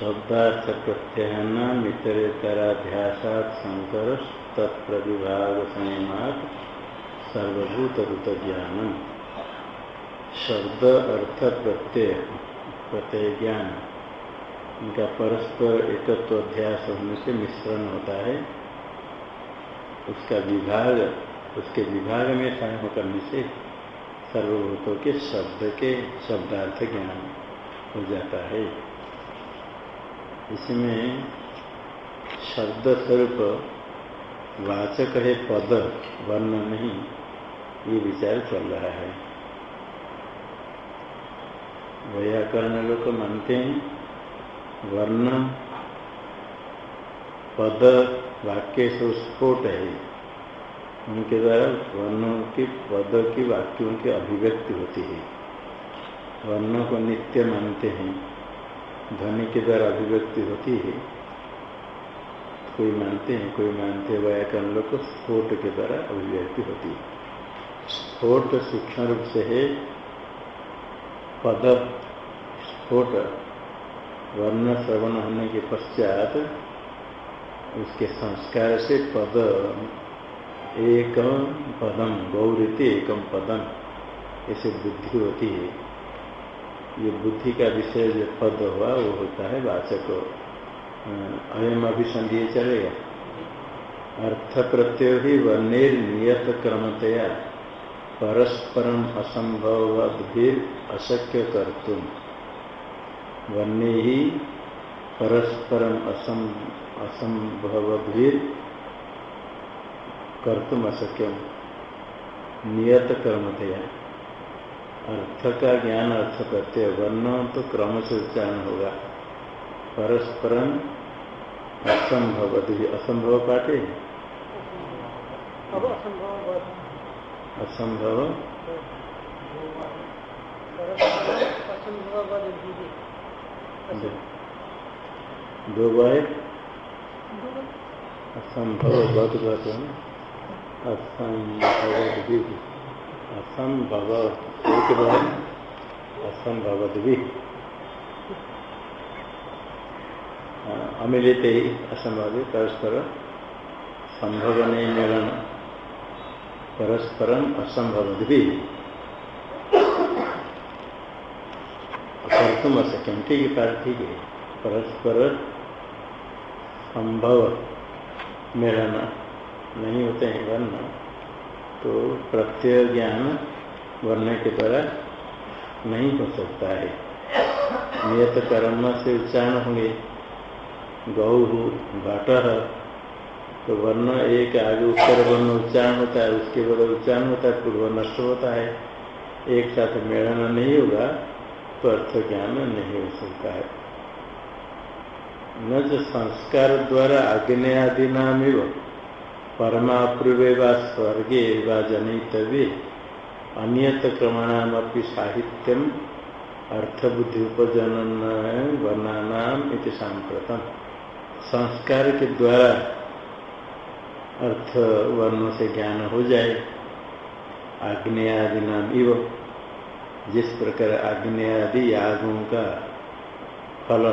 शब्दार्थ प्रत्याहान इतरेतराध्यासात शंकर तत्प्रविभाग संयमात सर्वभूत रुत ज्ञान शब्द अर्थ प्रत्यय प्रत्यय ज्ञान इनका परस्पर एकत्व अध्यास होने से मिश्रण होता है। उसका विभाग, उसके विभाग में संयम करने से सर्वभूतों के शब्द के शब्दार्थ ज्ञान हो जाता है। इसमें शब्द स्वरूप वाचक है पद, वर्ण नहीं, ये विचार चल रहा है। व्याकरण लोग मानते हैं, वर्ण पद वाक्य से स्फोट है। उनके द्वारा वर्णों की, पद की वाक्यों की अभिव्यक्ति होती है। वर्णों को नित्य मानते हैं। ध्वनि के द्वारा अभिव्यक्ति होती है कोई मानते हैं, कोई मानते हैं व्याकरण लोग को स्फोट के द्वारा अभिव्यक्ति होती है। स्फोट सूक्ष्म रूप से है, पद स्फोट, वर्ण श्रवण होने के पश्चात उसके संस्कार से पद एकम पदम गौरीति एकम पदम ऐसे बुद्धि होती है। ये बुद्धि का विषय जो पद हुआ, वो होता है वाचक अयम अभिसंधि चलेगा। अर्थ प्रत्यय ही वर्णेर क्रमतया। परस्परम असंभवद्भिर अशक्य कर्तुम। वर्णे ही परस्परम असं असंभवद्भिर कर्तुम अशक्यम नियत कर्मतया। अर्थ का ज्ञान अर्थ प्रत्यय वर्ण तो क्रम से उच्चारण होगा परस्परम असंभव असंभव? पाठे असंभव दो बार असंभव कहते असंभव असंभव। एक बार असंभव भी अमिलित ही असंभव परस्पर संभव नहीं मिलन परस्परम असंभव भी कर्तुम अशक्यम ठीक है ठीक है परस्पर संभव मिलन नहीं होते हैं वर्ण तो प्रत्यय ज्ञान वर्ण के द्वारा नहीं हो सकता है। नियत कर्म से उच्चारण होंगे। गौ हो घट तो वर्ण एक आगे उत्तर वर्ण उच्चारण होता है, उसके बाद उच्चारण होता है, पूर्व नष्ट होता है। एक साथ मेलन नहीं होगा तो अर्थ ज्ञान नहीं हो सकता है। न जो संस्कार द्वारा आग्नेय आदि नाम परमापूर्वे व स्वर्गे व जनितव्य। अनियत क्रमणामपि साहित्यम अर्थबुद्धि उपजनन वर्णानाम इति सांप्रतम संस्कार के द्वारा अर्थ वर्णों से ज्ञान हो जाए आग्नेय आदि नाम इव, जिस प्रकार आग्नेय आदि यागों का फल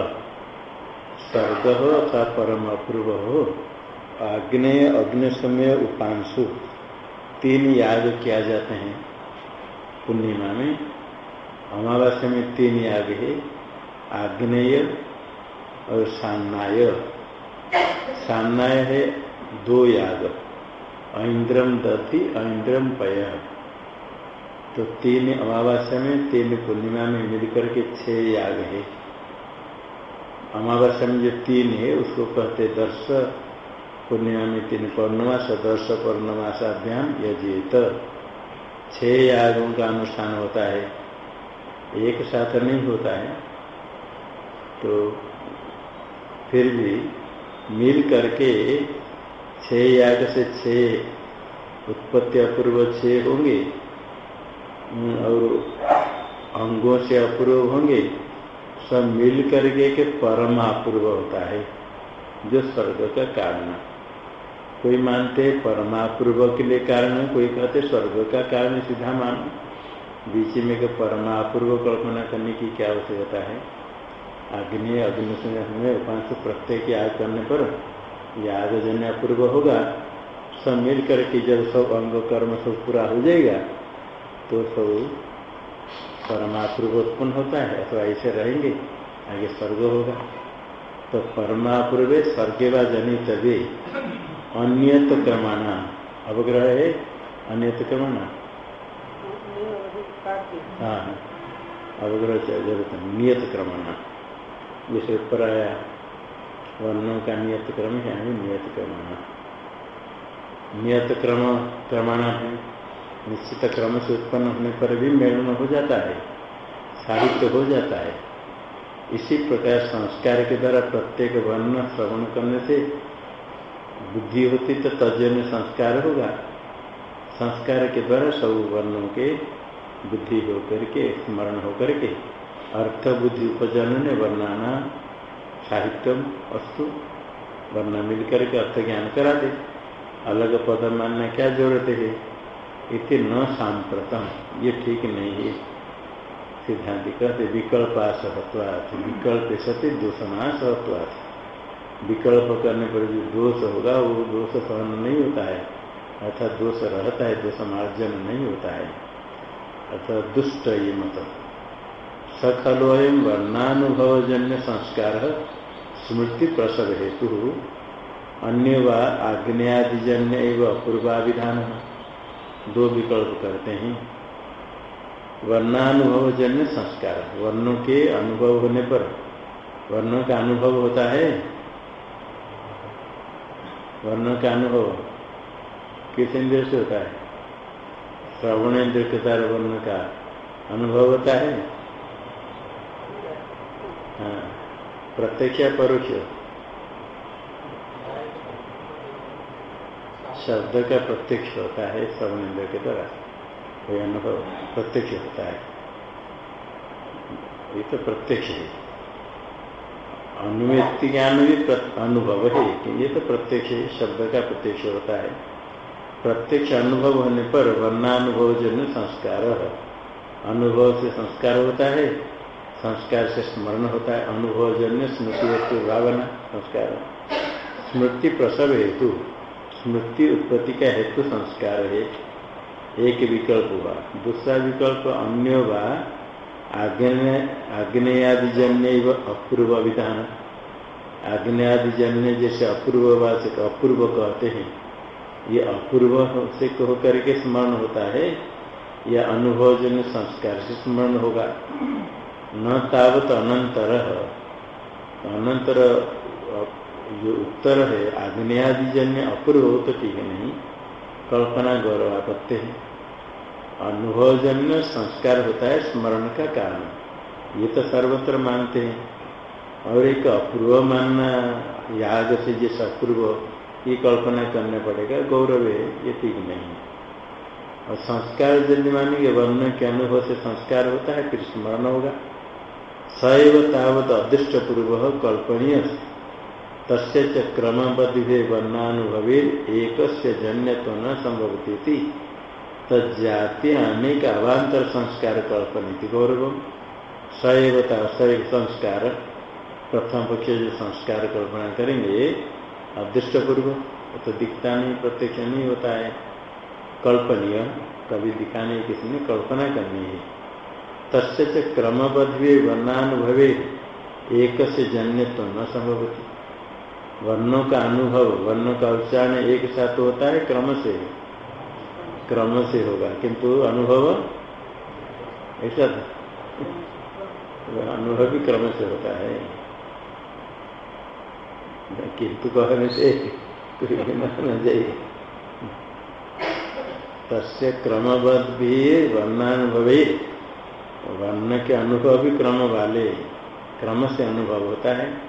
स्वर्ग हो अथवा परम अपूर्व हो, आग्नेय अग्नि समय उपांशु, तीन याग किया जाते हैं। पूर्णिमा में अमावस्या में तीन याग है आग्नेय और सान्नाय। सान्नाय है दो याग ऐन्द्रम दति ऐन्द्रम पय। तो तीन अमावस्या में तीन पूर्णिमा में मिलकर के छह याग है। अमावस्या में जो तीन है, उसको कहते दर्श। पूर्णिमा में तीन पौर्णमास, दर्श पौर्णमासाभ्याम यजित। छह यागों का अनुष्ठान होता है, एक साथ नहीं होता है तो फिर भी मिल करके छह याग से छह उत्पत्ति अपूर्व छह होंगे, और अंगों से अपूर्व होंगे, सब मिल करके के परम अपूर्व होता है, जो स्वर्ग का कारण कोई मानते परमापूर्व के लिए कारण है, कोई कहते स्वर्ग का कारण सीधा मान। बीच में के परमापूर्व कल्पना करने की क्या आवश्यकता है? अग्नि अग्नि से में उपांश प्रत्येक याग करने पर याग जन्य अपूर्व होगा। सब मिल करके जब सब अंग, कर्म सब पूरा हो जाएगा तो सब परमापूर्व उत्पन्न होता है, अथवा ऐसे रहेंगे, आगे स्वर्ग होगा। तो परमापूर्व स्वर्गे व जनित वे अन्यत क्रमाणा। अवग्रह है, अन्यत क्रमाणा। हाँ। अवग्रह ज़रूरत नियत क्रमाणा। जैसे ऊपर आया वर्णों का नियत क्रम है नियत क्रमाणा। नियत क्रम, क्रमाणा है। निश्चित क्रम से उत्पन्न होने पर भी मेलन हो जाता है साहित्य हो जाता है। इसी प्रकार संस्कार के द्वारा प्रत्येक वर्ण श्रवण करने से बुद्धि होती तो तजन संस्कार होगा। संस्कार के द्वारा सब वर्णों के बुद्धि होकर के, स्मरण होकर के, अर्थ बुद्धि उपजन ने वर्णाना साहित्यम अस्तु, वर्ण मिलकर के अर्थ ज्ञान करा दे। अलग पद मानना क्या ज़रूरत है? इति न सांप्रतम, ये ठीक नहीं है। सिद्धांत कहते विकल्प असहत्वात विकल्प सत्य दोषनाश हत्वात विकल्प करने पर जो दोष होगा, वो दोष सहन नहीं होता है। अर्थात दोष रहता है, दोष मार्जन नहीं होता है। अर्थात दुष्ट ये मत। सखलोयम वर्णानुभवजन्य संस्कार स्मृति प्रसव हेतु अन्य व आग्नेयादिजन्य एवं अपूर्वाभिधान। दो विकल्प करते हैं। वर्णानुभव जन्य संस्कार। वर्णों के अनुभव होने पर। वर्णों का अनुभव होता है। वर्णों का अनुभव किस इंद्र से होता है? श्रवण इंद्र के द्वारा वर्ण का अनुभव होता है? हाँ प्रत्यक्ष या परोक्ष? शब्द का प्रत्यक्ष होता है श्रवण इंद्र के द्वारा। कोई अनुभव प्रत्यक्ष होता है? ये तो प्रत्यक्ष है। अनुव्यक्ति ज्ञान भी अनुभव है ये तो प्रत्यक्ष शब्द का प्रत्यक्ष होता है। प्रत्यक्ष अनुभव होने पर वर्णानुभव जन्य संस्कार अनुभव से संस्कार होता है, संस्कार से स्मरण होता है अनुभव जन्य स्मृति हेतु भावना संस्कार स्मृति प्रसव हेतु, स्मृति उत्पत्ति का हेतु संस्कार है। एक विकल्प हुआ, दूसरा विकल्प अन्य हुआ आग्नेयादिजन्य अपूर्व विधान आग्नेयादिजन्य जैसे अपूर्व से अपूर्व कहते हैं। ये अपूर्व से कह करके स्मरण होता है यह अनुभवजन्य संस्कार से स्मरण होगा। न तावत अनंतर। अनंतर जो उत्तर है, आग्नेयादिजन्य अपूर्व हो तो ठीक है नहीं। कल्पना गौरव आपत्ति है। अनुभवजन्य संस्कार होता है स्मरण का कारण। ये तो सर्वत्र मानते हैं। और एक अपूर्व मानना, याद से जैसे अपूर्व ये कल्पना करना पड़ेगा, गौरव है, ये ठीक नहीं और संस्कार यदि मानेंगे वर्ण के अनुभव से संस्कार होता है, फिर स्मरण होगा। सैव तावत अदृष्ट पूर्व कल्पनीय। तस्य क्रमबद्ध वर्णानुभवे एक जन्य तो न संभवती तजाति अनेक अभांतर संस्कार कल्पनी गौरव सैवता सैव संस्कार। प्रथम पक्ष जो संस्कार कल्पना करेंगे अदृष्ट पूर्व तो दिखता नहीं प्रत्यक्ष नहीं होता है। कल्पनीय, कभी दिखाने किसी ने कल्पना करनी है। तस्य क्रमबद्ध वर्णानुभवे एक से जन्य तो न संभवती। वर्णों का अनुभव, वर्णों का उच्चारण एक साथ होता है, क्रम से। क्रम से होगा। किंतु अनुभव, ऐसा अनुभव भी क्रम से होता है। किंतु कहने से तस्य क्रमबद्ध भी वर्णानुभव। वर्ण के अनुभव भी क्रम वाले। क्रम से अनुभव होता है।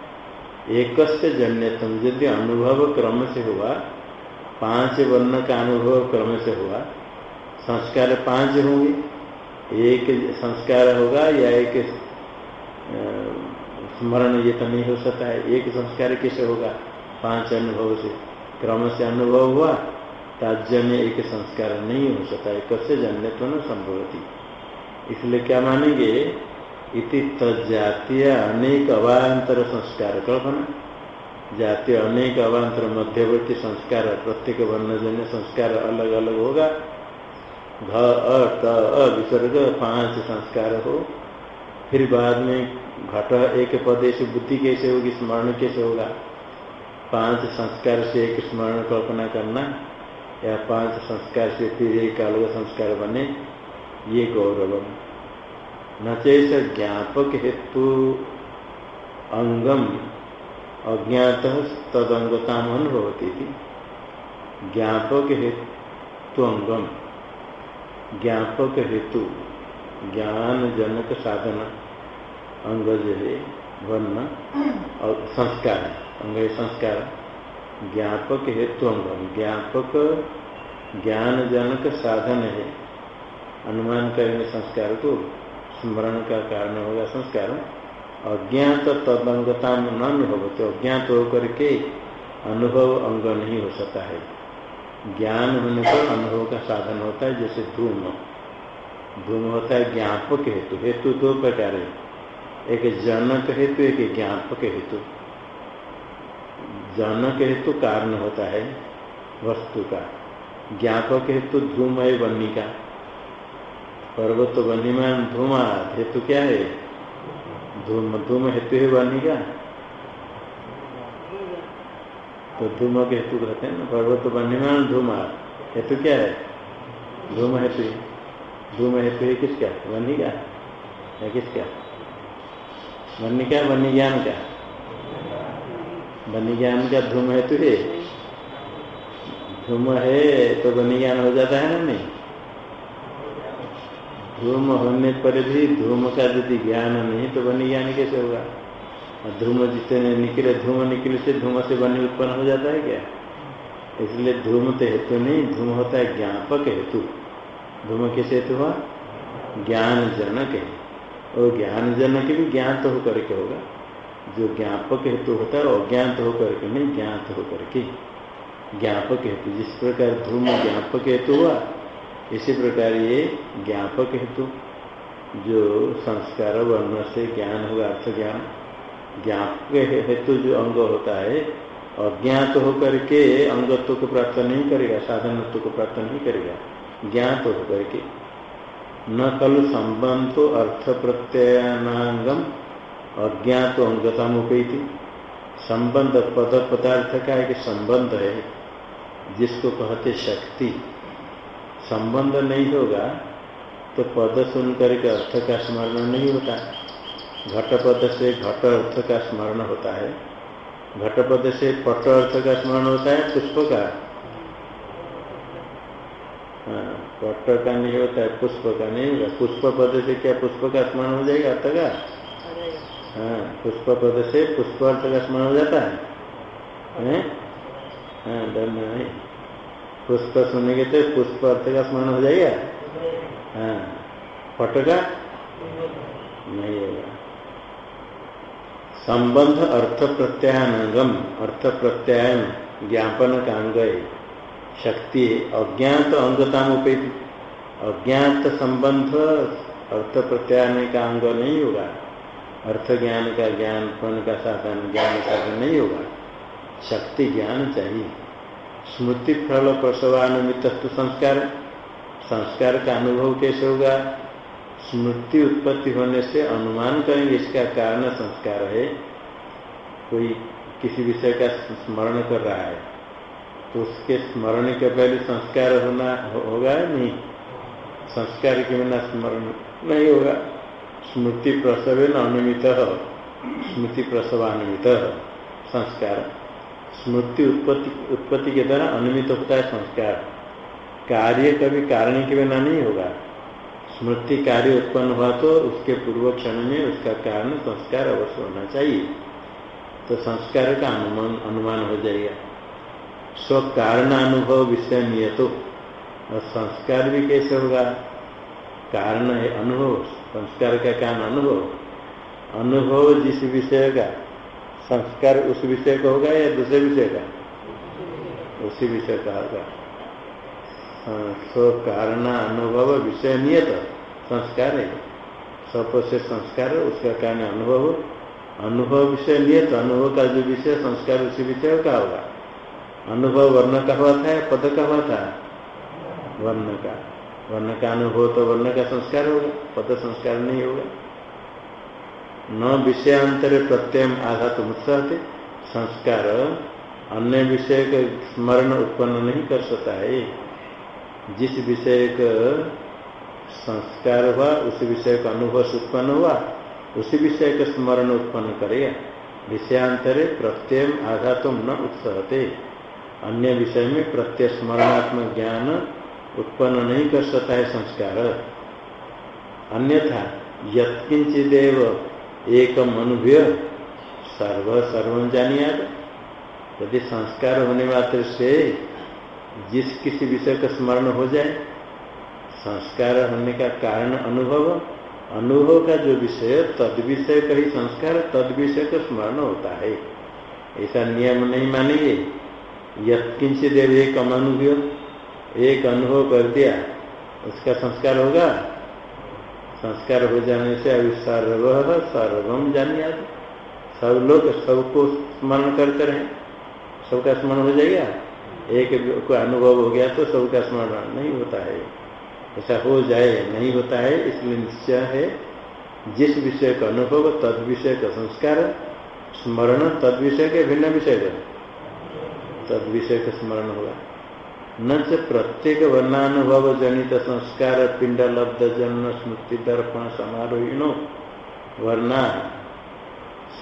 एक जन्यतम। यदि अनुभव क्रम से हुआ पाँच वर्ण का अनुभव क्रम से हुआ। संस्कार पाँच होंगे। एक संस्कार होगा या एक स्मरण ये तो नहीं हो सकता है। एक संस्कार कैसे होगा? पाँच अनुभव से। क्रम से अनुभव हुआ, ताज्य में एक संस्कार नहीं हो सकता है। कैसे जन्य तो न संभव थी इसलिए क्या मानेंगे? इति तजातीय अनेक अवान्तर संस्कार कल्पना। जातीय अनेक अवान्तर मध्यवर्ती संस्कार, प्रत्येक वर्णजन्य संस्कार अलग अलग होगा। घ, अ विसर्ग, पाँच संस्कार हो। फिर बाद में घट, एक पदे से बुद्धि कैसे होगी, स्मरण कैसे होगा? पाँच संस्कार से एक स्मरण कल्पना करना, या पाँच संस्कार से फिर एक अलग संस्कार बने, ये गौरव। न चेष ज्ञापक हेतु अंगम अज्ञात तदंगता अनुभवती थी ज्ञापक हेतु अंगम ज्ञापक हेतु ज्ञान जनक साधन अंग वर्ण और संस्कार। अंग संस्कार। ज्ञापक हेतु अंग ज्ञापक ज्ञान जनक साधन है अनुमान करेंगे संस्कार को। स्मरण का कारण होगा संस्कार। अज्ञात तदंगता न होते अज्ञात होकर के अनुभव अंग नहीं हो सकता है। ज्ञान होने पर अनुभव का साधन होता है, जैसे धूम। धूम होता है ज्ञापक हेतु। हेतु दो प्रकार है। एक जनक हेतु, एक ज्ञापक हेतु। जनक हेतु कारण होता है वस्तु का। ज्ञापक हेतु धूम है बन्नी का। पर्वत बनी में धूमा हेतु क्या है? धूम धूम हेतु है बन्नी का? तो धूम के हेतु कहते हैं ना पर्वत बनीमान धूमा हेतु क्या है? धूम हेतु धूम हेतु है किसका? बनी का? है किसका? बन्नी क्या बन्नी ज्ञान का? बन्नी ज्ञान का धूम हेतु है। धूम है तो बन्नी ज्ञान हो जाता है ना नहीं? धूम होने पर भी धूम का यदि ज्ञान नहीं तो बनी ज्ञान कैसे होगा? और धूम जितने निकले, धूम निकले से धूम से बनी उत्पन्न हो जाता है क्या? इसलिए धूम तो हेतु नहीं, धूम होता है ज्ञापक हेतु। धूम किस हेतु हुआ? ज्ञान जनक है। और ज्ञान जनक भी ज्ञात तो होकर के होगा। जो ज्ञापक हेतु होता है अज्ञात होकर के नहीं, ज्ञात होकर के। ज्ञापक हेतु, जिस प्रकार धूम ज्ञापक हेतु हुआ इसी प्रकार ये ज्ञापक हेतु, जो संस्कार वर्ण से ज्ञान होगा, अर्थ ज्ञान, ज्ञापक हेतु जो अंग होता है, अज्ञात होकर के अंगत्व को प्राप्त नहीं करेगा, साधनत्व को प्राप्त नहीं करेगा, ज्ञात होकर के। न खलु तो अर्थ प्रत्ययनांगम, अज्ञात अंगता मुपैती संबंध पद पदार्थ का एक संबंध है, जिसको कहते शक्ति। संबंध नहीं होगा तो पद सुन करके अर्थ का स्मरण नहीं होता। घट पद से घट अर्थ का स्मरण होता है। घट पद से पट अर्थ का स्मरण होता है, पुष्प का। हाँ पट का नहीं होता है, पुष्प का नहीं होगा। पुष्प पद से क्या पुष्प का स्मरण हो जाएगा अर्थ का? हाँ पुष्प पद से पुष्प अर्थ का स्मरण हो जाता है। हाँ? डर नहीं पुष्प सुनेंगे तो पुष्प अर्थ का स्मरण हो जाएगा? हाँ। पट का? नहीं होगा। संबंध अर्थ प्रत्यायनगम अर्थ प्रत्यायन, ज्ञापन का अंग शक्ति अज्ञात अंगता अज्ञात संबंध अर्थ प्रत्यायन का अंग नहीं होगा। अर्थ ज्ञान का ज्ञानपन का साधन, ज्ञान साधन नहीं होगा। शक्ति ज्ञान चाहिए। स्मृति फल प्रसवानुमित संस्कार संस्कार का अनुभव कैसे होगा? स्मृति उत्पत्ति होने से अनुमान करेंगे इसका कारण संस्कार है। कोई किसी विषय का स्मरण कर रहा है तो उसके स्मरण के पहले संस्कार होना होगा नहीं? संस्कार के बिना स्मरण नहीं होगा। स्मृति प्रसव अनुमित, स्मृति प्रसवान्वित संस्कार। स्मृति उत्पत्ति उत्पत्ति के द्वारा अनुमित होता है संस्कार। कार्य कभी कारण के बिना नहीं होगा। स्मृति कार्य उत्पन्न हुआ तो उसके पूर्व क्षण में उसका कारण संस्कार अवश्य होना चाहिए। तो संस्कार का अनुमान अनुमान हो जाएगा। स्व कारण अनुभव विषय नियतो। और संस्कार भी कैसे होगा? कारण है अनुभव। संस्कार का कारण अनुभव। अनुभव जिस विषय का संस्कार उस विषय का होगा या दूसरे विषय का? उसी विषय का होगा। स्व कारण अनुभव, विषय नियत संस्कार है। सप से संस्कार, उसका कारण अनुभव। अनुभव विषय लिए तो अनुभव का जो विषय, संस्कार उसी विषय का होगा। अनुभव वर्ण का हुआ था या पद का हुआ था? वर्ण का। वर्ण का अनुभव तो वर्ण का संस्कार होगा, पद संस्कार नहीं होगा। न विषयांतर प्रत्यय आघात मुत्साह संस्कार, अन्य विषय का स्मरण उत्पन्न नहीं कर सकता है। जिस विषय का संस्कार हुआ, उस विषय का अनुभव उत्पन्न हुआ, उसी विषय का स्मरण उत्पन्न करेगा विषयांतरे प्रत्यय आघात न उत्साहते अन्य विषय में प्रत्यय स्मरणात्मक ज्ञान उत्पन्न नहीं कर सकता है संस्कार। अन्यथा यत्किंचिदेव एकम अनुभव सर्व सर्व जानिया यदि संस्कार होने मात्र से जिस किसी विषय का स्मरण हो जाए, संस्कार होने का कारण अनुभव अनुभव का जो विषय, तद विषय का ही संस्कार, तद विषय का स्मरण होता है। ऐसा नियम नहीं मानेंगे। यत्किंचित एक अनुभव एक अनुभव कर दिया, उसका संस्कार होगा। संस्कार हो जाने से अभी सर्व सर्वम जानिया सब लोग सबको स्मरण करते रहे। सबका स्मरण हो जाएगा। एक को अनुभव हो गया तो सबका स्मरण नहीं होता है। ऐसा हो जाए, नहीं होता है, इसलिए निश्चय है, जिस विषय का अनुभव, तद विषय का संस्कार, स्मरण, तद विषय के भिन्न विषय का तद विषय का स्मरण होगा। न से प्रत्येक वर्णानुभव जनित संस्कार, पिंड, लब्ध, जन्म, स्मृति, दर्पण समारोहिणो वर्णा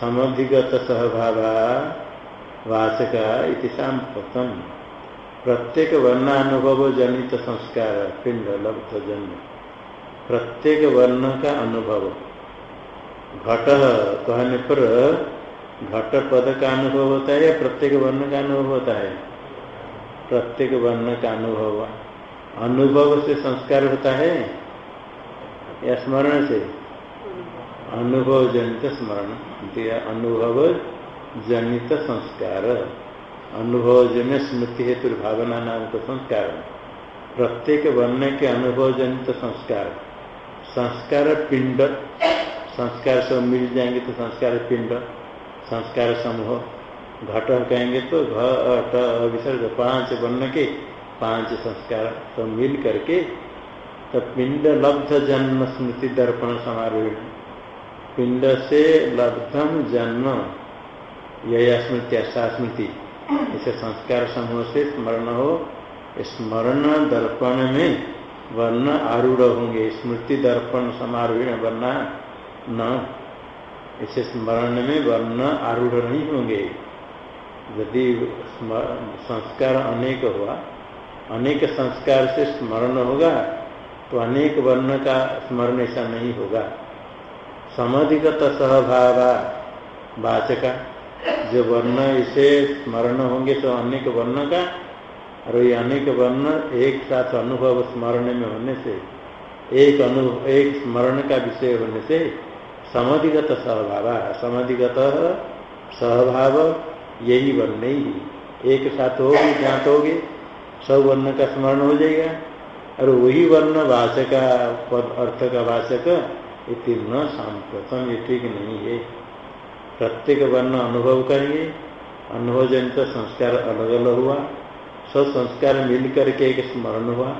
समधिगत सहभावा वाचका इति सांप्रतम प्रत्येक वर्णानुभव जनित संस्कार, पिंड, लब्ध, जन्म। प्रत्येक वर्ण का अनुभव। घट, कहने पर घट पद का अनुभव होता है या प्रत्येक वर्ण का अनुभव होता है? प्रत्येक वर्ण का अनुभव अनुभव से संस्कार होता है या स्मरण से? अनुभव जनित स्मरण अनुभव जनित संस्कार। अनुभव जन्य स्मृति हेतु भावना नाम का संस्कार। प्रत्येक वर्ण के अनुभव जनित संस्कार। संस्कार पिंड, संस्कार सब मिल जाएँगे तो संस्कार पिंड, संस्कार समूह। घट कहेंगे तो घट विसर्ग, पाँच वर्ण के पाँच संस्कार सब मिल करके तो पिंड लब्ध जन्म स्मृति दर्पण समारोह। पिंड से लब्धम जन्म यह स्मृति स्मृति। इसे संस्कार समूह से स्मरण हो। स्मरण दर्पण में वर्ण आरूढ़ होंगे। स्मृति दर्पण समारोह वर्ण न। इसे स्मरण में वर्ण आरूढ़ नहीं होंगे। यदि संस्कार अनेक हुआ, अनेक संस्कार से स्मरण होगा तो अनेक वर्ण का स्मरण ऐसा नहीं होगा। समाधिगत सहभावा, वाचका, जो वर्ण इसे स्मरण होंगे तो अनेक वर्ण का, और ये अनेक वर्ण एक साथ अनुभव स्मरण में होने से, एक अनुभव एक स्मरण का विषय होने से, समाधिगत सहभाव समाधिगत सहभाव यही वर्ण ही। एक साथ होगी ज्ञात होगी सब वर्ण का स्मरण हो जाएगा। और वही वर्ण वाचक अर्थ का वाचक न सांप्रतम ये ठीक नहीं है। प्रत्येक वर्ण अनुभव करेंगे अनुभव जनित संस्कार अलग अलग हुआ। सब संस्कार मिल करके एक स्मरण हुआ।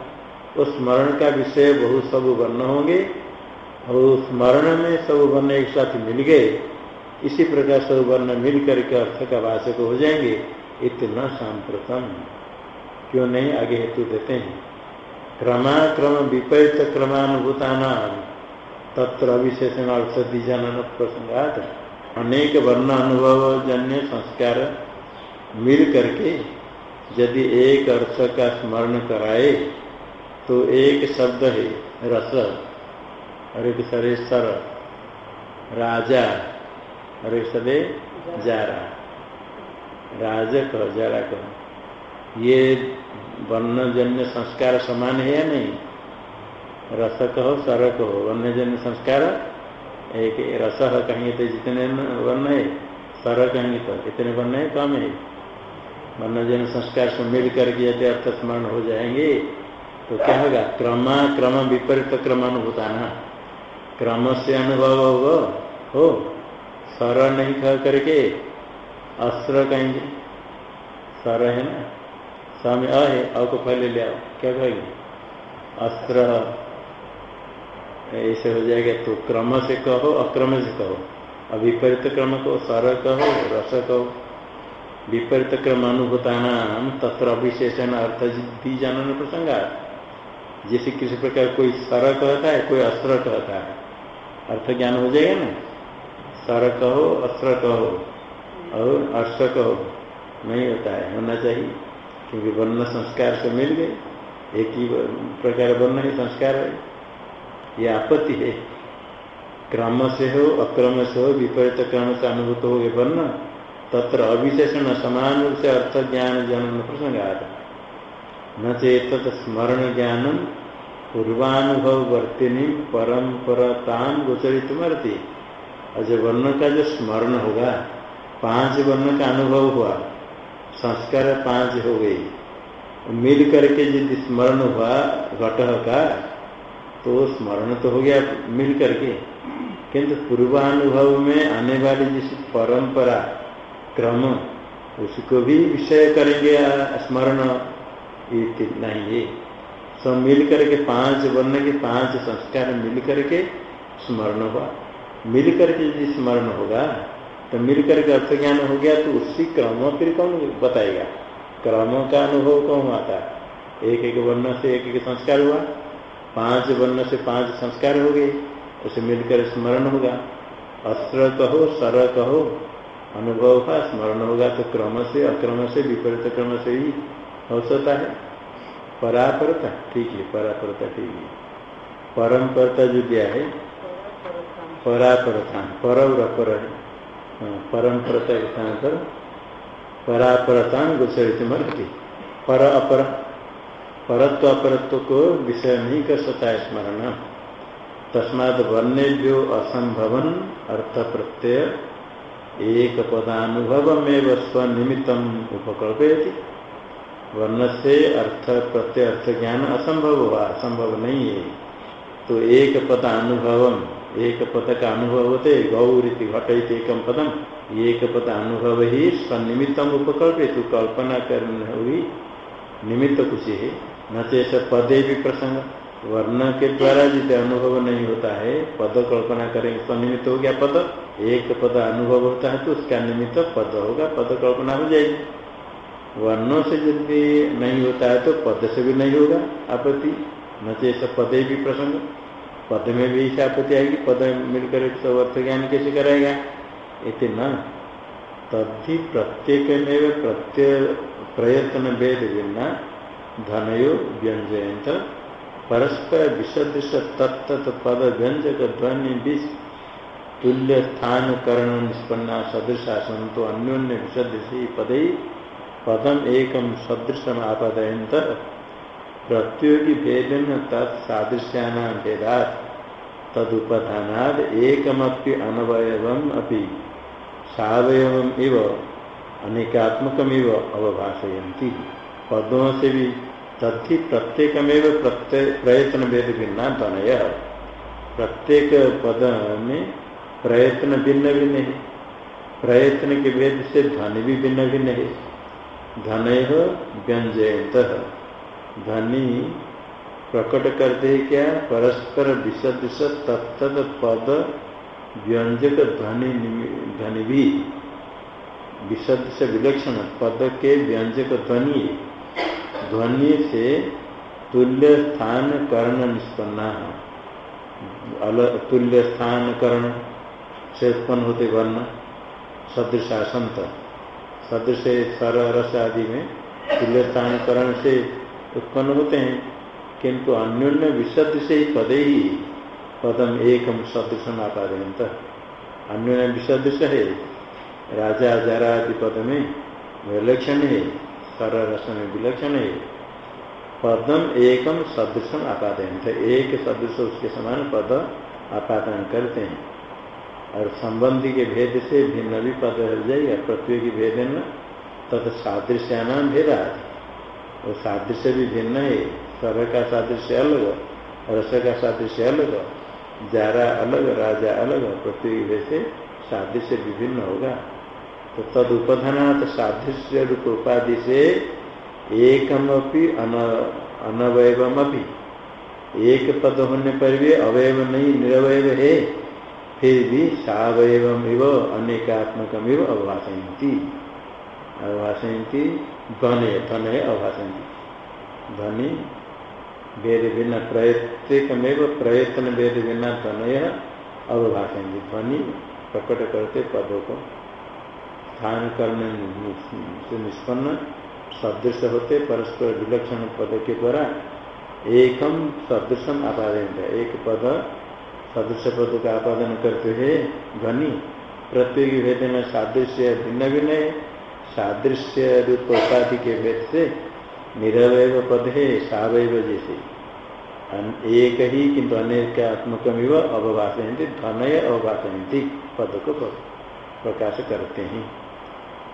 उस स्मरण का विषय, बहुत सब वर्ण होंगे। और स्मरण में सब वर्ण एक साथ मिल गए। इसी प्रकार सब वर्ण मिल करके अर्थ का वाचक हो जाएँगे। इतना सांप्रतम। क्यों नहीं? आगे हेतु देते हैं। क्रमाक्रम विपरीत क्रमानुभूता नाम तत्र अविशेषण अर्थ दीजान प्रसंगात। अनेक वर्ण अनुभव जन्य संस्कार मिल करके यदि एक अर्थ का स्मरण कराए तो एक शब्द है रस। और एक सरे सर राजा और सदे जारा राज कह जारा कह ये वर्णजन्य संस्कार समान है या नहीं? रस कहो सर कहो वर्णजन्य संस्कार एक रस कहेंगे तो जितने वर्ण है सर कहेंगे तो इतने वर्ण है, कम है। वर्ण जन संस्कार से मिल करके यदि अर्थ स्मरण हो जाएँगे तो क्या होगा? क्रमा, क्रम विपरीत क्रमानुभूता ना क्रम से अनुभव होगा। हो। सर नहीं कह करके अस्त्र कहेंगे। सर है ना? स्वामी अ है अ को पहले ले आओ। क्या कहेंगे अस्त्र ऐसे हो जाएगा तो क्रम से कहो, अक्रम से कहो। विपरीत क्रम को सर कहो, रस कहो। विपरीत क्रम अनुभूता नाम तत्र अभिशेषण अर्थ दी जानने प्रसंग जैसे किसी प्रकार कोई सर कहता है, कोई अस्त्र कहता है। अर्थ ज्ञान हो जाएगा ना? सर कहो अस्त्र कहो और अर्थ कहो नहीं होता है, होना चाहिए, क्योंकि वर्ण संस्कार से मिल गए, एक ही प्रकार वर्ण ही संस्कार है, ये आपत्ति है। क्रम से हो, अक्रम से हो, विपरीत क्रम से अनुभूत हो गए वर्ण, तत्र अविशेषण समान रूप से अर्थ ज्ञान जनन प्रसंगात। न चेत स्मरण ज्ञानम पूर्वानुभव वर्तिनी परंपरता गोचरित मरती और जो वर्ण का जो स्मरण होगा, पाँच वर्ण का अनुभव हुआ, संस्कार पाँच हो गई मिल करके यदि स्मरण हुआ घट का तो स्मरण तो हो गया मिल करके। किंतु पूर्वानुभव में आने वाली जिस परंपरा, क्रम, उसको भी विषय करेंगे स्मरण, ये सब मिल करके पाँच, वर्ण के पाँच संस्कार मिल करके स्मरण हुआ। मिल करके यदि स्मरण होगा तो मिल करके अर्थ ज्ञान हो गया तो उसी क्रम फिर कौन बताएगा? क्रम का अनुभव कौन आता? है एक एक वर्ण से एक एक संस्कार हुआ, पाँच वर्ण से पाँच संस्कार हो गए, उसे मिलकर स्मरण होगा। अस्त्र कहो, सर कहो, अनुभव का स्मरण होगा तो क्रम से, अक्रम से, विपरीत क्रम से ही हो सकता है। परापरता, ठीक है, परापरता, ठीक है। परम्परता जो दिया है परापरता पर और अपर परम्परता के स्थान पर परापरता गोचरित मरती पर अपर परत्व अपरत्व को विषय नहीं कर सकता है स्मरण। तस्माद वर्णेभ्यो असंभवन अर्थ प्रत्यय एक पदानुभव में स्वनिमित्तम उपकल्पयति। वर्ण से अर्थ प्रत्यय अर्थ ज्ञान असंभव हुआ असंभव नहीं है तो एक पद अनुभव एक पद का अनुभव होते गौरीति घटित एकम पदम। एक पद अनुभव ही स्वनिमित्तम उपकल्पित कल्पना करने हुई निमित्त कुछ है न तो पदे भी प्रसंग। वर्ण के द्वारा जिसे अनुभव नहीं होता है। पद कल्पना करेंगे तो हो गया पद। एक पद अनुभव होता है तो उसका निमित्त पद होगा। पद कल्पना हो जाएगी। वर्णों से यदि नहीं होता है तो पद से भी नहीं होगा आपत्ति। न चेत पदे भी प्रसंग। पद में भी इसे आपत्ति आएगी, पद मिलकर सब अर्थ ज्ञान कैसे कराएगा? इतना तद्धि प्रत्येक में प्रत्यय प्रयत्न वेद बिना धनयो व्यंजयंत परस्पर विसदृश तत्त पद व्यंजक ध्वनि विष तुल्य स्थान करण निष्पन्ना सदृशा संतो अन्योन्य विसदृशी पद पदम एकम सदृशम आपदयंत प्रत्योगी भेदन तत्सादृश्याना भेदा तदुपधानाद एकमपि अनवयवम अपि। सावयवम इव, अनेकात्मकमिव अवभाषयती पदों से भी तथि प्रत्येकमेव प्रत्यय प्रयत्न भेद भिन्ना तनय प्रत्येक पद में प्रयत्न भिन्न भिन्न है प्रयत्न के भेद से ध्वनि भी भिन्न भिन्न है धनय व्यंजयत ध्वनि प्रकट करते है क्या? परस्पर विसदृश तत्त पद व्यंजक ध्वनि ध्वनि भी विसदृश विलक्षण पद के व्यंजक ध्वनि। ध्वनि से तुल्य स्थान कर्ण निष्पन्ना। तुल्य स्थान कर्ण से उत्पन्न होते वर्ण। सदृशा संत सदृश, सर, रस आदि में तुल्य स्थान करण से उत्पन्न होते हैं, किंतु अन्योन्य विसदृश ही पदे ही पदम एकम सदृशम आपादयंत अन्योन्य विसदृश है। राजा जरा आदि पद में विलक्षण है सर में विलक्षण है। पदम एकम सदृशम आपादयंत एक सदृश उसके समान पद आपादन करते हैं। और संबंधी के भेद से भिन्न भी पद हो जाएगा प्रतियोगी भेद न, तथा सादृश्यानाम भेदा वो सादृश्य भी भिन्न है। स्वर का सादृश्य अलग, रस का सादृश्य अलग, जारा अलग, राजा अलग, पृथ्वी से सादृश्य विभिन्न होगा। तो तद उपधान सादृश्य रूप उपाधि से एकम अनवयवम एक पद होने पर भी अवयव नहीं निरवय है। फिर भी सवयवम इव अनेकात्मकम अवभाषयती अवभाषयती ध्वनि ध्वनि अवभाषयती ध्वनि, वेद बिना प्रयत्नमेव प्रयत्न वेद बिना ध्वनय अवभाषयती ध्वनि प्रकट करते पदों को। स्थान करने से निष्पन्न सदृश होते परस्पर विलक्षण पद के द्वारा एकम सदृशम आपादन एक पद सदृश पद का आपादन करते हुए ध्वनि प्रत्येक भेद में सादृश्य भिन्न भिन्न है। सादृश्य रूप उपाधि के भेद से निरवय पद है सावय जैसे एक ही किंतु अनेकात्मक अवभाषयती धनय अवभाषयती पद को प्रकाश करते हैं।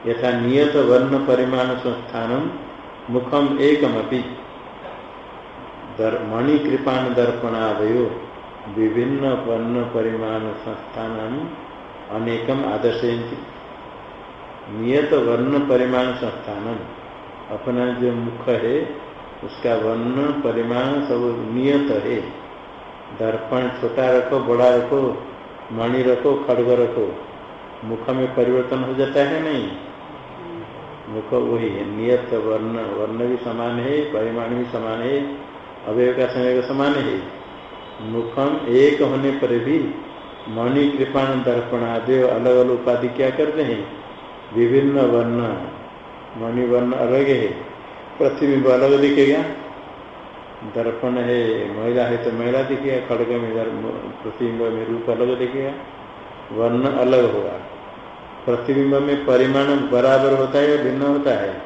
यथा नियत वर्ण परिमाण संस्थान मुखम एकमपि। मणिकृपाण दर्पणादयो विभिन्न वर्ण परिमाण संस्थान अनेकम आदर्शयती नियत वर्ण परिमाण संस्थान अपना जो मुख है, उसका वर्ण परिमाण सब नियत है। दर्पण छोटा रखो, बड़ा रखो, मणि रखो, खड़ग रखो, मुख में परिवर्तन हो जाता है नहीं? मुख वही है, नियत वर्ण वर्ण भी समान है, परिमाण भी समान है अवय का समय का समान है। मुखम एक होने पर भी मणि, कृपाण, दर्पण, आदि अलग अलग उपाधि क्या करते हैं? विभिन्न वर्ण मणि वर्ण अलग है। प्रतिबिंब अलग दिखेगा। दर्पण है, महिला है तो महिला दिखेगा। खड़ग में प्रतिबिंब में रूप अलग दिखेगा। वर्ण अलग होगा। प्रतिबिंब में परिमाण बराबर होता है या भिन्न होता है?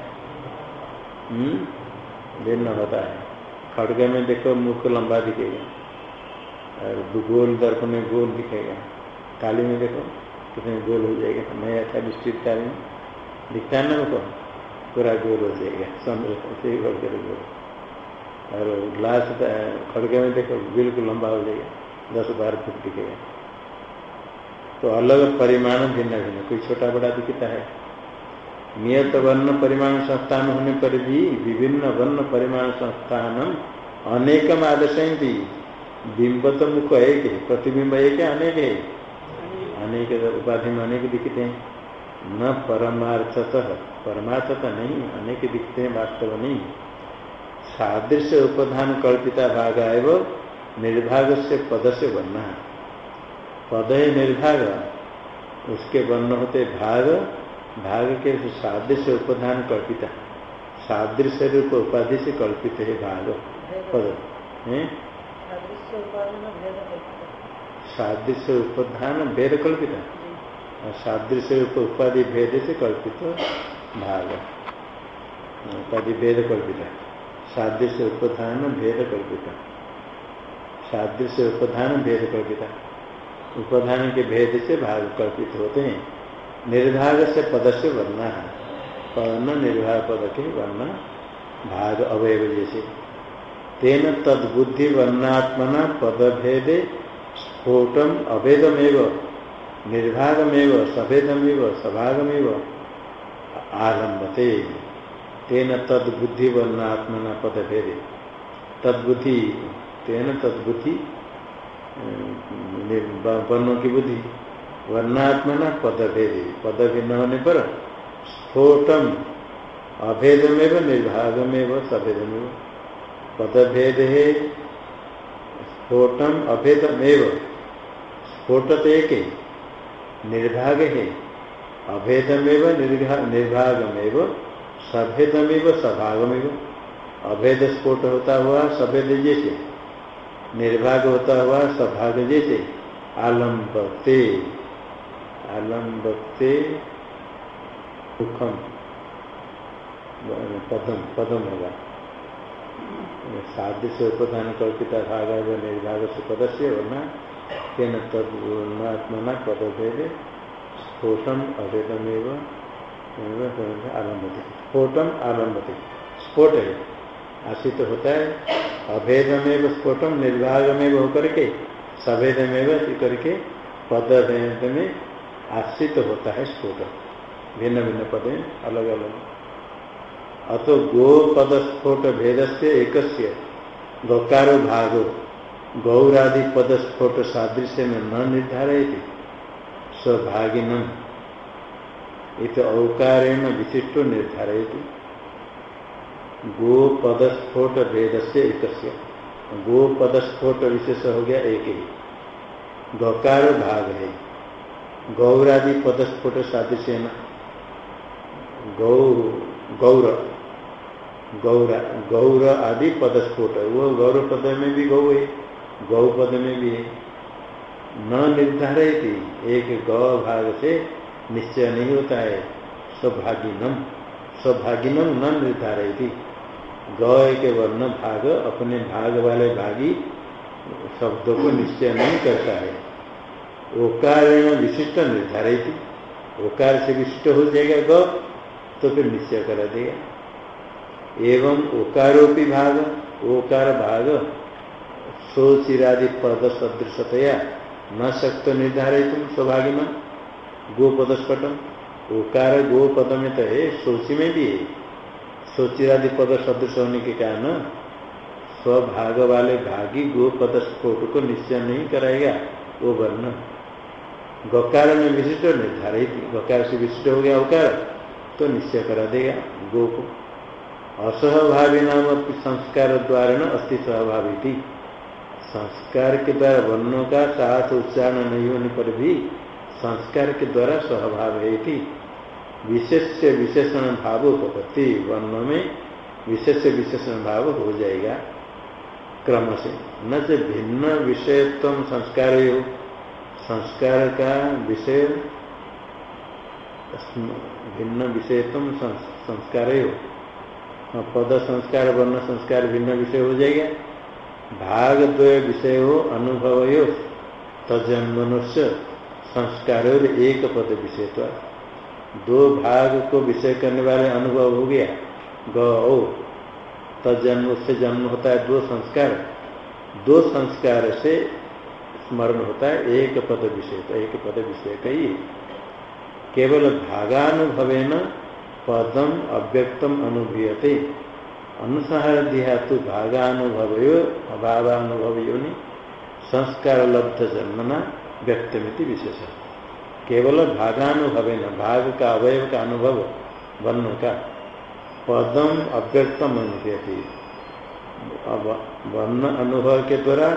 हम्म? भिन्न होता है। खड़ग में देखो मुख लंबा दिखेगा। और गोल दर्पण में गोल दिखेगा। काली में देखो। कितने गोल हो जाएगा। नया था डिस्ट्रिक्ट ताली में दिखता ना मुख पूरा गोल हो जाएगा। समुद्र से बढ़ कर गोल। और ग्लास खड़गे में देखो, बिल्कुल लंबा हो जाएगा। दस बारह फुट दिखेगा। तो अलग परिमाण भिन्न भिन्न। कोई छोटा बड़ा दिखता है। नियत वर्ण परिमाण संस्थान होने पर भी विभिन्न वर्ण परिमाण संस्थान अनेकम आदर्श भी बिंब तो मुख एक है, प्रतिबिंब एक है, अनेक है। अनेक उपाधि में अनेक दिखते हैं, न परमार्थतः परमार्थतः नहीं, अनेक दिखते हैं वास्तव नहीं। सादृश्य उपधान कल्पिता भाग एवं निर्भाग से पद से बनना पद है निर्भाग, उसके वर्ण होते भाग भाग के सादृश्य उपधान कल्पिता। सादृश्य रूप उपाधि से कल्पित है भाग, पद। सादृश्य उपधान भेद कल्पित सादृश्य उपाधि भेद से कल्पित भाग उपाधि भेद कल्पित सादृश्य उपधान भेद कल्पित सादृश्य उपधान भेद कल्पित उपधान के भेद से भाग कल्पित होते हैं। निर्भाग से पद से वर्णा पर्ण निर्भाग पद के वर्णा भाग अवयव जैसे। तेन तदबुद्धि वर्णात्मना पद भेदे स्फोटम अभेदमेव, निर्भागमेव, सभेदमेव, सभागमेव आरंभते तेन तदबुद्धि वर्णात्मना पद भेदे तदबुद्धि तेन तदबुद्धि वर्णों की बुद्धि, वर्णात्मना पद भेद पद भिन्न होने पर स्फोटम अभेदमेव, निर्भागमेव, सभेदमेव। पद भेद है स्फोटम अभेदमेव। स्फोट तो एक निर्भाग है। अभेदमेव निर्भागमेव, सभेदमेव, सभागमेव। अभेद स्फोट होता हुआ, सभेद जैसे। निर्भाग होता हुआ, सभाग जैसे। आलम्बते आलम्बते सुखम पदम पदम होगा। साध्य से उपधान कल्पिता भाग निर्भाग से पद से वरना तेन तत्मना पद भेद स्फोटम अभेदमेव आलम्बते स्फोटम आलम्बते स्फोट है आशित होता है। अभेदमेव स्फोटम निर्भागमेव होकर के सभेद में करके पद भेद में आश्रित होता है स्फोट। भिन्न भिन्न पद अलग अलग। अतो गो पद स्फोट भेद से एक गकारो भागो। गौरादि पद स्फोट सादृश्य में न निर्धारित स्वभागिनम। इत औकारेण विशिष्टो निर्धारित गो पदस्फोट भेद से एक गो पदस्फोट विशेष हो गया एक ही। गकार भाग है। गौरादि पदस्फोट सादृश्य गौ, गौर। गौरा, गौर आदि पदस्फोट। वो गौर पद में भी गौ है। गौ पद में भी न निर्धारित एक गौ भाग से निश्चय नहीं होता है। सौभागिनम सौभागिनम न निर्धारित गौ के वर्ण भाग, अपने भाग वाले भागी शब्दों को निश्चय नहीं करता है। ओकार विशिष्ट निर्धारित ओकार से विशिष्ट हो जाएगा गौ तो फिर निश्चय करा देगा। एवं ओकारोपी भाग, ओकार भाग सोचिरादि पद सदृशतया न शक्त निर्धारित सौभाग्य गोपद स्फटम ओकार गो पद में तो है। सोची में भी है सोचिरादि पद सदृश होने के कारण स्वभाग वाले भागी गो पद स्फोट को निश्चय नहीं कराएगा, वो वर्ण। गकार में विशिष्ट निर्धारित गकार से विशिष्ट हो गया उकार तो निश्चय करा देगा गो को असहभावी नाम संस्कार द्वारा न अस्थि सहभावी थी संस्कार के द्वारा वर्णों का साथ उच्चारण नहीं होने पर भी संस्कार के द्वारा स्वभाव है थी विशेष विशेषण भाव उपपत्ति वर्णों में विशेष विशेषण भाव हो जाएगा क्रम से न से भिन्न विषयत्व संस्कार हो संस्कार का विषय भिन्न विषयत्व संस्कार हो, पद संस्कार, वर्ण संस्कार भिन्न विषय हो जाएगा। भाग द्वय विषय अनुभव हो तजन्मनुष्य संस्कार और एक पद विषय तो दो भाग को विषय करने वाले अनुभव हो गया। गौ तजन्म से जन्म होता है दो संस्कार। दो संस्कार से स्मरण होता है एक पद विषय। तो एक पद विषय का ही। केवल भागानुभव पदम अव्यक्तम अनुभूयते। अनुसार दिहातु भागानुभव अभावानुभव योनि संस्कार लब्ध जन्मना व्यक्तमिति विशेष। केवल भागानुभव न भाग का अवयव का अनुभव वर्ण का पदम अव्यक्तम अनुभूति वर्ण अनुभव के द्वारा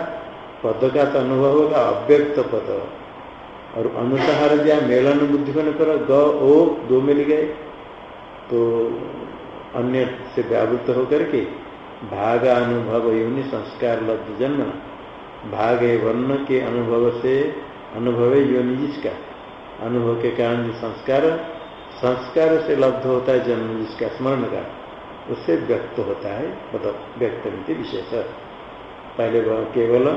पद का तो अनुभव होगा अव्यक्त पद और अनुसार दिया मेलन बुद्धि होने पर ग, ओ, दो मिल गए। तो अन्य से व्यावृत होकर के भाग अनुभव योनि संस्कार लब्ध जन्म, भाग वर्ण के अनुभव से अनुभव योनि जिसका, अनुभव के कारण संस्कार संस्कार से लब्ध होता है जन्म जिसका स्मरण का, उससे व्यक्त होता है मतलब व्यक्त विशेष। पहले वह केवल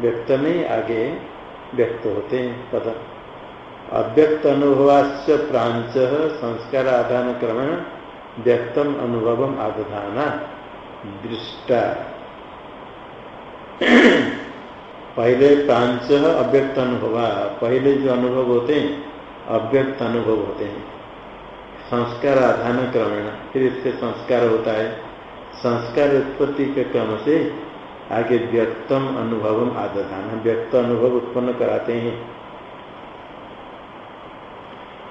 व्यक्त नहीं, आगे व्यक्त होते हैं पद। अव्यक्त अनुभवाच प्रांच संस्कार आधान क्रमण व्यक्तम अनुभव आदधाना, दृष्टा। पहले प्रांच अव्यक्त अनुभव, पहले जो अनुभव होते हैं, अव्यक्त अनुभव होते हैं। संस्कार आधान क्रमेण, फिर इससे संस्कार होता है। संस्कार उत्पत्ति के क्रम से आगे व्यक्तम अनुभव आदधान, व्यक्त अनुभव उत्पन्न कराते हैं।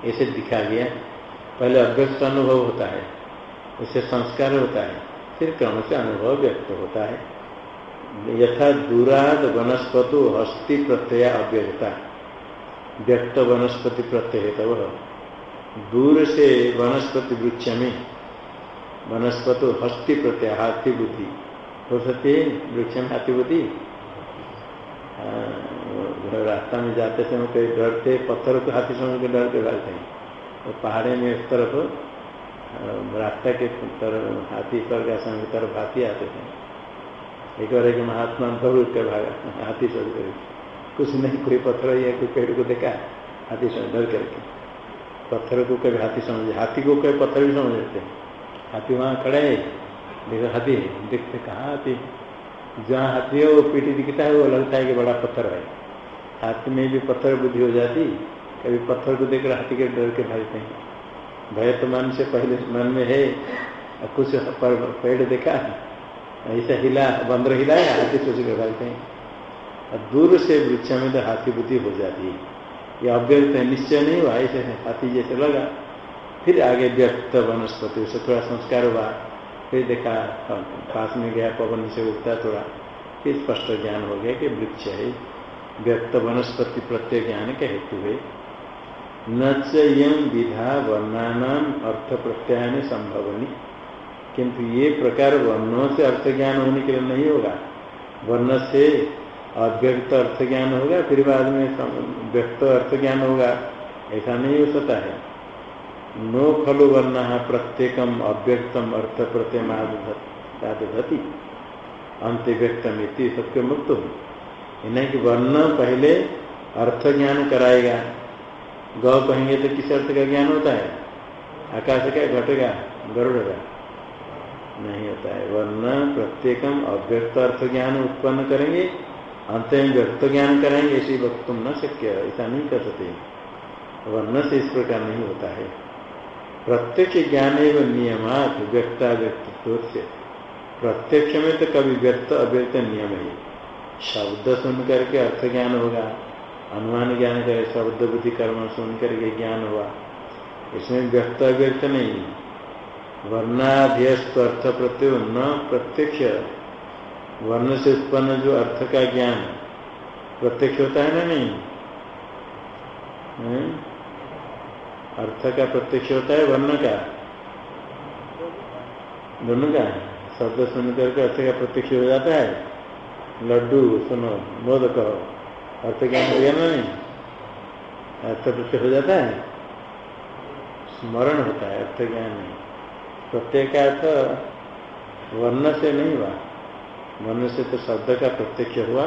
ऐसे दिखा गया। पहले अव्यक्त अनुभव होता है उससे संस्कार होता है, फिर क्रम से अनुभव व्यक्त होता है। यथा दूराद वनस्पति हस्ति प्रत्यय अव्यक्ता व्यक्त वनस्पति प्रत्यय तब दूर से वनस्पति वृक्ष में वनस्पतु हस्ति प्रत्यय हाथी बुद्धि। हो सकती है वृक्ष में हाथी बुद्धि रास्ता में जाते समय कहीं डरते, पत्थर को हाथी समझ के डर के डालते हैं। तो पहाड़े में इस तरफ़ रास्ता के तरफ़ हाथी स्वर्गासन की तरफ़ हाथी आते थे एक बार एक महात्मा दौड़ कर भागा, हाथी चढ़ कर कुछ नहीं, कोई पत्थर या कोई पेड़ को देखा हाथी समझ डर करके। पत्थर को कभी हाथी समझे, हाथी को कभी पत्थर भी समझ लेते हाथी वहाँ खड़े है, देखो हाथी देखते कहाँ हाथी जहाँ हाथी है, वो पीठी दिखता है, वो लगता है कि बड़ा पत्थर है। हाथी में भी पत्थर बुद्धि हो जाती, कभी पत्थर को देखकर हाथी के डर के भागते हैं। भय तो मन से पहले मन में है कुछ पर पेड़ देखा ऐसा हिला, बंदर हिलाया हाथी सोच कर भागते हैं। और दूर से वृक्ष में तो हाथी बुद्धि हो जाती है। ये अव्यक्त है, निश्चय नहीं हुआ, ऐसे हाथी जैसे लगा। फिर आगे व्यक्त वनस्पति, उसे थोड़ा संस्कार हुआ। फिर देखा पास में गया, पवन से उठता थोड़ा। फिर स्पष्ट ज्ञान हो गया कि वृक्ष है। व्यक्त वनस्पति प्रत्यय ज्ञान के हेतु है। न चयम विधा वर्णानाम अर्थ प्रत्यायन संभवनी। किंतु ये प्रकार वर्णों से अर्थ ज्ञान होने के लिए नहीं होगा, वर्ण से अव्यक्त अर्थ ज्ञान होगा, फिर बाद में व्यक्त अर्थ ज्ञान होगा, ऐसा नहीं हो सकता है। नो खलु वर्ण प्रत्येकम अव्यक्तम अर्थ प्रत्यय अंत व्यक्तम सत्य मुक्त हो नहीं कि वर्ण पहले अर्थ ज्ञान कराएगा गौ कहेंगे तो किस अर्थ का ज्ञान होता है? आकाश का घटेगा गरुड़ का? नहीं होता है। वर्ण प्रत्येकम अव्यक्त अर्थ ज्ञान उत्पन्न करेंगे, अंत में व्यक्त ज्ञान करेंगे, ऐसी वक्त न शक्य, ऐसा नहीं कर सकते। वर्ण से इस प्रकार नहीं होता है। प्रत्यक्ष ज्ञान एवं नियमात व्यक्ता व्यक्तित्व से प्रत्यक्ष में तो कभी व्यक्त अव्यक्त नियम है। शब्द सुन करके अर्थ ज्ञान होगा। अनुमान ज्ञान करे, शब्द बुद्धि कर्म सुन करके ज्ञान हुआ। इसमें व्यक्त अव्यक्त नहीं वर्णाध्यस्त अर्थ प्रत्यय न प्रत्यक्ष। वर्ण से उत्पन्न जो अर्थ का ज्ञान प्रत्यक्ष होता है ना नहीं? है? अर्थ का प्रत्यक्ष होता है, वर्ण का? दोनों का शब्द सुनकर के अर्थ का प्रत्यक्ष हो जाता है। लड्डू सुनो मोद कहो अर्थ ज्ञान हो? गया ना नहीं अर्थ प्रत्यय हो जाता है। स्मरण होता है अर्थ ज्ञान नहीं प्रत्येक का अर्थ वर्ण से नहीं हुआ। वर्ण से तो शब्द का प्रत्यक्ष हुआ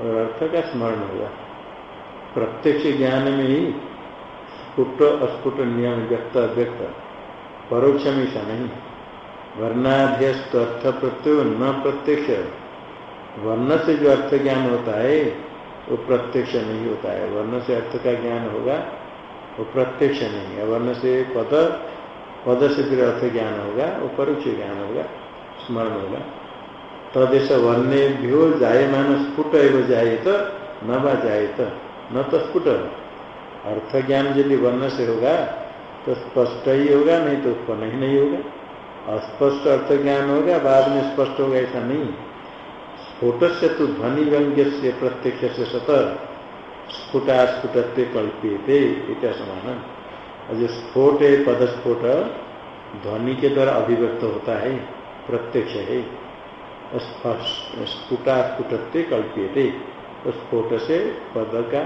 और अर्थ का स्मरण हुआ। प्रत्यक्ष ज्ञान में ही स्फुट अस्फुट नियम व्यक्त अव्यक्त परोक्ष में ऐसा नहीं। वर्णाध्यस्त अर्थ प्रत्यय न प्रत्यक्ष। वर्ण से जो अर्थ ज्ञान होता है वो प्रत्यक्ष नहीं होता है। वर्ण से अर्थ का ज्ञान होगा, वो प्रत्यक्ष नहीं है। वर्ण से पद पद से फिर अर्थ ज्ञान होगा, वो परोक्ष ज्ञान होगा, स्मरण होगा। तदेश वर्णेभ्यो जायमान स्फुट एवं तो न जाए तो न तो स्फुट अर्थ ज्ञान यदि वर्ण से होगा तो स्पष्ट ही होगा, नहीं तो उत्पन्न ही नहीं होगा। अस्पष्ट अर्थ ज्ञान होगा, बाद में स्पष्ट होगा, ऐसा नहीं। स्फोट से तो ध्वनि व्यंग्य से प्रत्यक्ष से सत स्फुटा स्फुटत्व कल्पित इतना समान और जो स्फोट है पदस्फोट ध्वनि के द्वारा अभिव्यक्त होता है, प्रत्यक्ष है। स्फुटा स्फुटत्व कल्पित तो स्फोट से पद का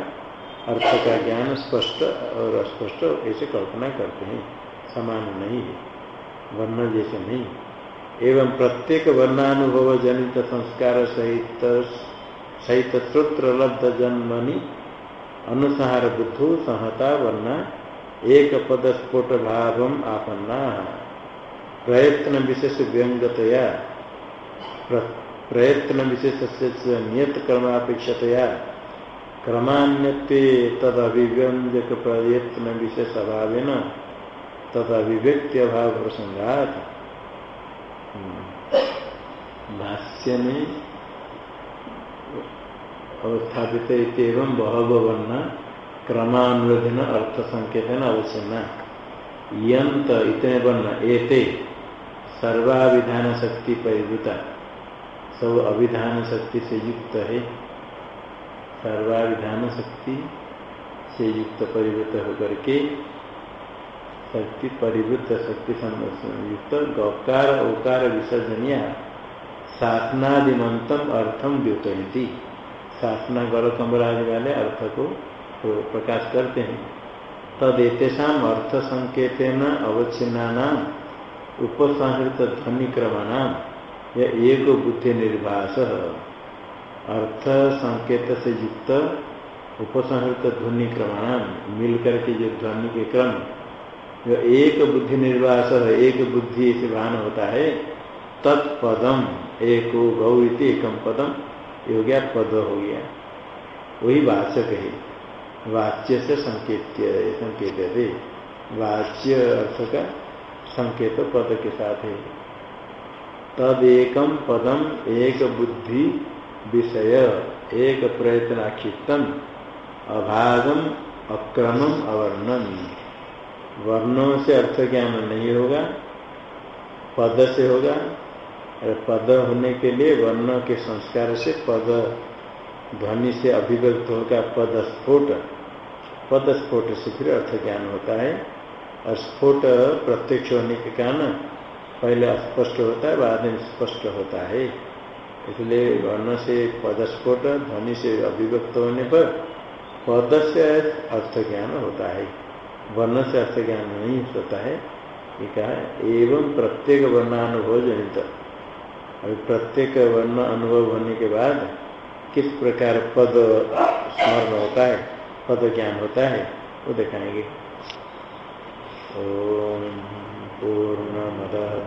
अर्थ का ज्ञान स्पष्ट और अस्पष्ट ऐसे कल्पना करते हैं। समान नहीं है। वर्ण जैसे नहीं। एवं प्रत्येक वर्णानुभव जनित संस्कार सहित सहित श्रोत्र लब्ध जन्मनि अनुसार बुद्धु संहता वर्णा एक पद स्फोट भाव आपन्ना। प्रयत्न विशेष व्यंगतया प्रयत्न विशेष से नियत क्रमापेक्षतया। क्रमान्यते तद प्रयत्न विशेष अभाव तद अभिव्यक्ति अभाव प्रसंगात भाष्य में अवस्थापित एवं बहव वर्ण क्रमानुरोधन अर्थ संकेत अवश्य न यंत इतने वर्ण, एते सर्वाभिधान शक्ति परिवृता सब अभिधान शक्ति से युक्त है सर्वाभिधान शक्ति से युक्त परिवृत होकर के शक्ति, परिवृत्त शक्ति युक्त, गौकार ओकार विसर्जनिया शासनादिमंतम अर्थम द्योतयती शासना गौर कमरादि वाले अर्थ को प्रकाश करते हैं। तदेतेषाम अर्थ संकेत न अवच्छिन्ना उपसंहृत ध्वनि यह एक बुद्धि निर्भाष अर्थ संकेत से युक्त उपसंहृत ध्वनि क्रमाणाम मिलकर के जो ध्वनि के क्रम जो एक बुद्धि निर्वास एक बुद्धि से भान होता है, तत्पदम, एक इति एकम पदम, ये हो गया पद हो गया। वही वाचक है वाच्य से संकेत संकेत वाच्य अर्थ का संकेत पद के साथ है। तद पदम, एक बुद्धि विषय, एक प्रयत्न आक्षिप्तम अभागम, अक्रमम, अवर्णन। वर्णों से अर्थ ज्ञान नहीं होगा, पद से होगा। और पद होने के लिए वर्ण के संस्कार से पद, ध्वनि से अभिव्यक्त होगा पद स्फोट। पद स्फोट से फिर अर्थ ज्ञान होता है। और स्फोट प्रत्यक्ष होने के कारण पहले अस्पष्ट होता है, बाद में स्पष्ट होता है। इसलिए वर्ण से पदस्फोट ध्वनि से अभिव्यक्त होने पर पद से अर्थ ज्ञान होता है। वर्ण से अर्थ ज्ञान नहीं होता है। ये कहा एवं प्रत्येक वर्णानुभव जनित। अभी प्रत्येक वर्ण अनुभव होने के बाद किस प्रकार पद स्मरण होता है, पद ज्ञान होता है, वो दिखाएँगे। ओम पूर्ण मद